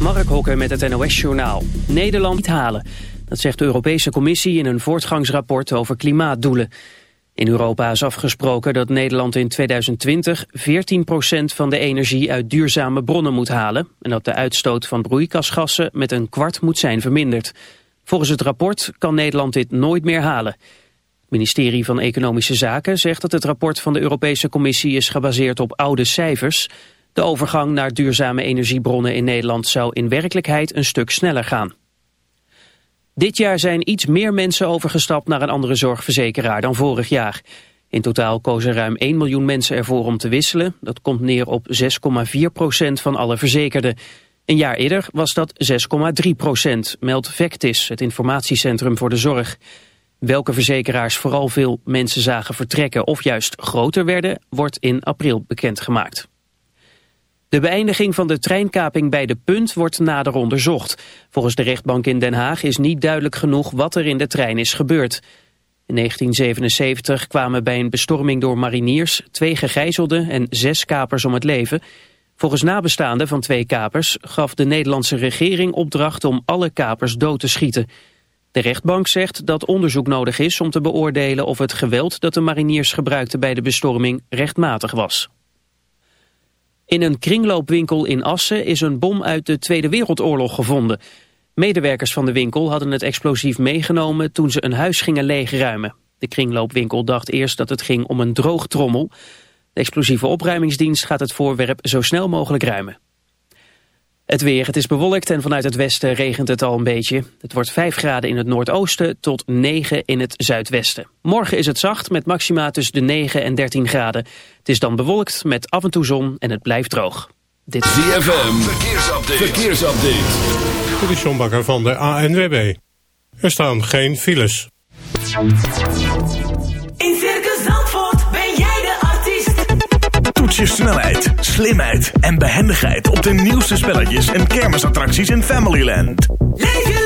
Mark Hokker met het NOS-journaal. Nederland niet halen. Dat zegt de Europese Commissie in een voortgangsrapport over klimaatdoelen. In Europa is afgesproken dat Nederland in 2020 14% van de energie uit duurzame bronnen moet halen... en dat de uitstoot van broeikasgassen met een kwart moet zijn verminderd. Volgens het rapport kan Nederland dit nooit meer halen. Het ministerie van Economische Zaken zegt dat het rapport van de Europese Commissie is gebaseerd op oude cijfers... De overgang naar duurzame energiebronnen in Nederland zou in werkelijkheid een stuk sneller gaan. Dit jaar zijn iets meer mensen overgestapt naar een andere zorgverzekeraar dan vorig jaar. In totaal kozen ruim 1 miljoen mensen ervoor om te wisselen. Dat komt neer op 6,4 procent van alle verzekerden. Een jaar eerder was dat 6,3 procent, meldt Vectis, het informatiecentrum voor de zorg. Welke verzekeraars vooral veel mensen zagen vertrekken of juist groter werden, wordt in april bekendgemaakt. De beëindiging van de treinkaping bij De Punt wordt nader onderzocht. Volgens de rechtbank in Den Haag is niet duidelijk genoeg wat er in de trein is gebeurd. In 1977 kwamen bij een bestorming door mariniers twee gegijzelden en zes kapers om het leven. Volgens nabestaanden van twee kapers gaf de Nederlandse regering opdracht om alle kapers dood te schieten. De rechtbank zegt dat onderzoek nodig is om te beoordelen of het geweld dat de mariniers gebruikten bij de bestorming rechtmatig was. In een kringloopwinkel in Assen is een bom uit de Tweede Wereldoorlog gevonden. Medewerkers van de winkel hadden het explosief meegenomen toen ze een huis gingen leegruimen. De kringloopwinkel dacht eerst dat het ging om een droogtrommel. De explosieve opruimingsdienst gaat het voorwerp zo snel mogelijk ruimen. Het weer, het is bewolkt en vanuit het westen regent het al een beetje. Het wordt 5 graden in het noordoosten tot 9 in het zuidwesten. Morgen is het zacht met maxima tussen de 9 en 13 graden. Het is dan bewolkt met af en toe zon en het blijft droog. Dit is ZFM, verkeersupdate. verkeersupdate. Dit is Bakker van de ANWB. Er staan geen files. je snelheid, slimheid en behendigheid op de nieuwste spelletjes en kermisattracties in Familyland. Leef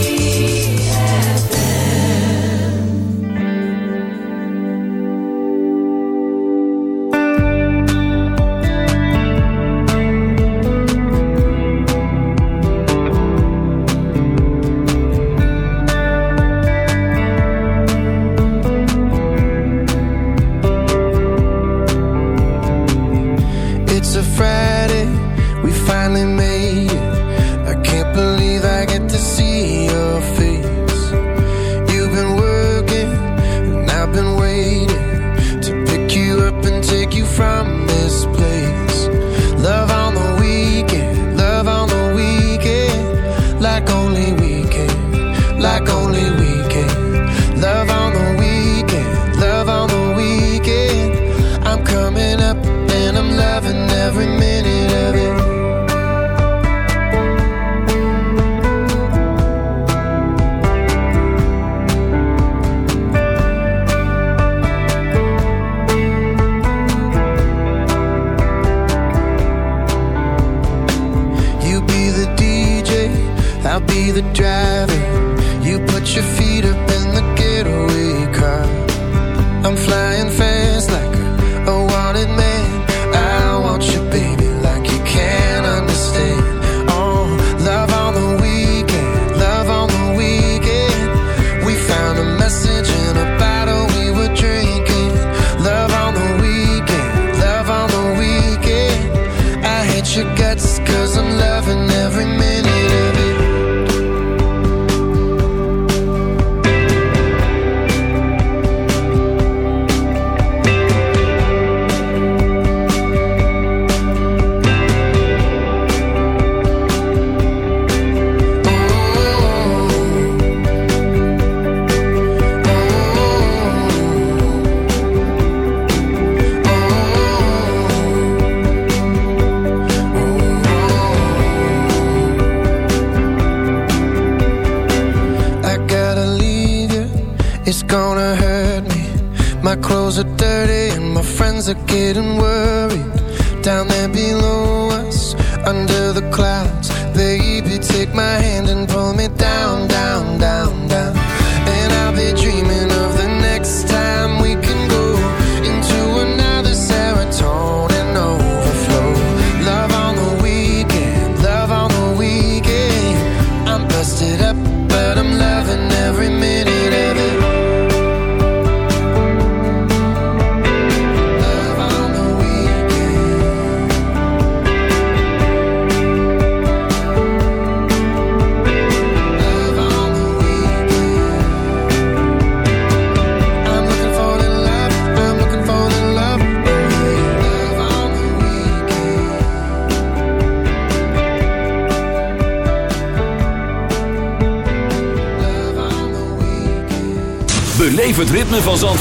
getting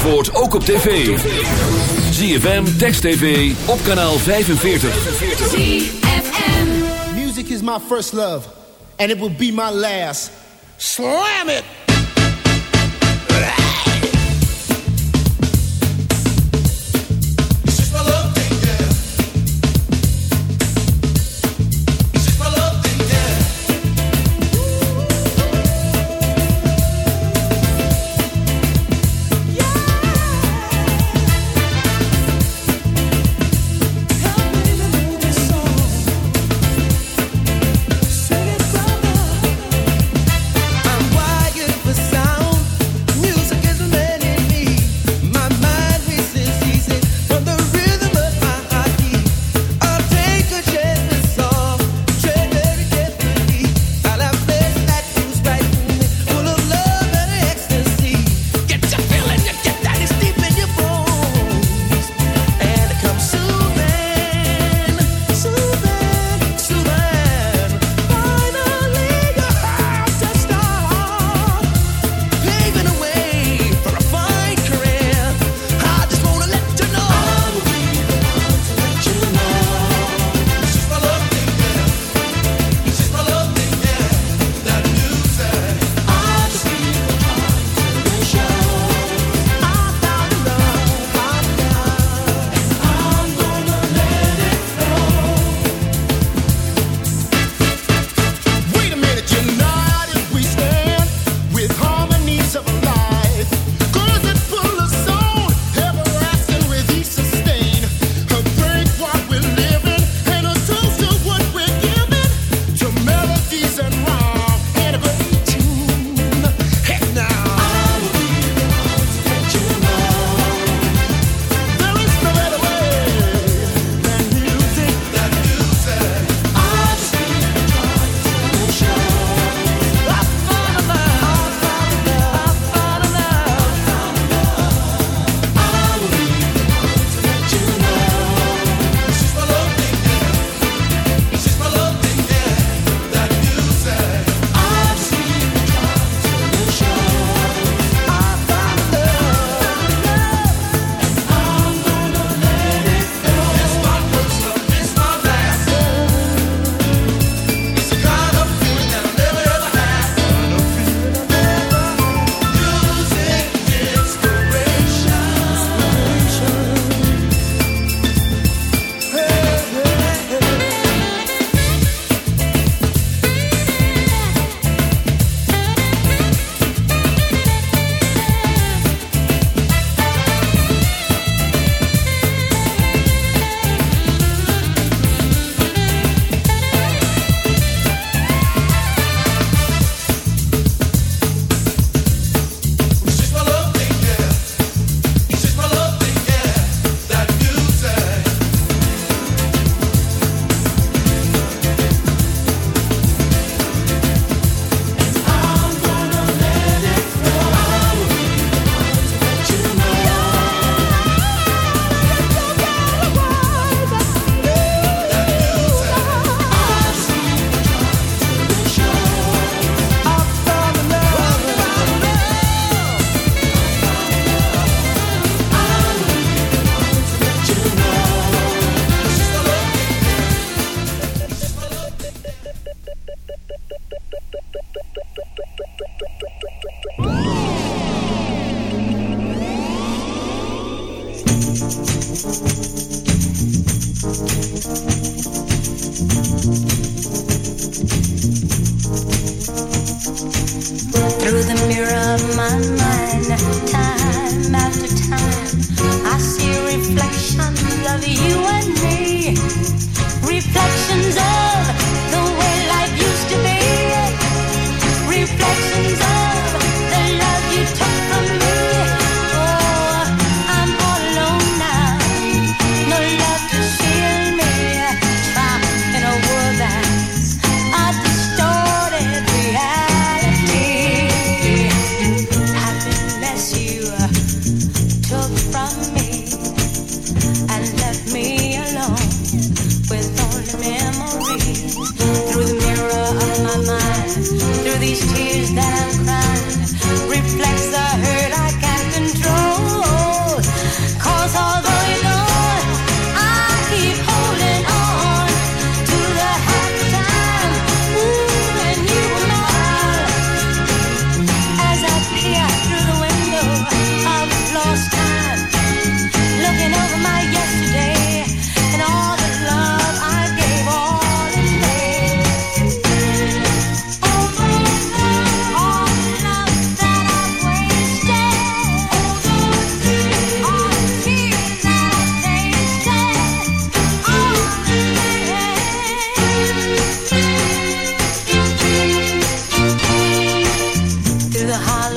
Zandvoort ook op tv. ZFM, Text TV, op kanaal 45. ZFM. Music is my first love, and it will be my last. Slam it!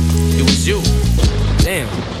it was you. Damn.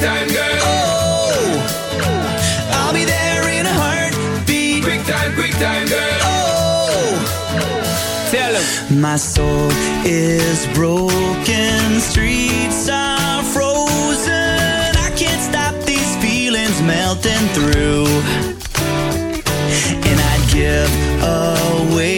time girl. Oh, I'll be there in a heartbeat. Quick time, quick time girl. Oh, tell him. My soul is broken, streets are frozen. I can't stop these feelings melting through, and I'd give away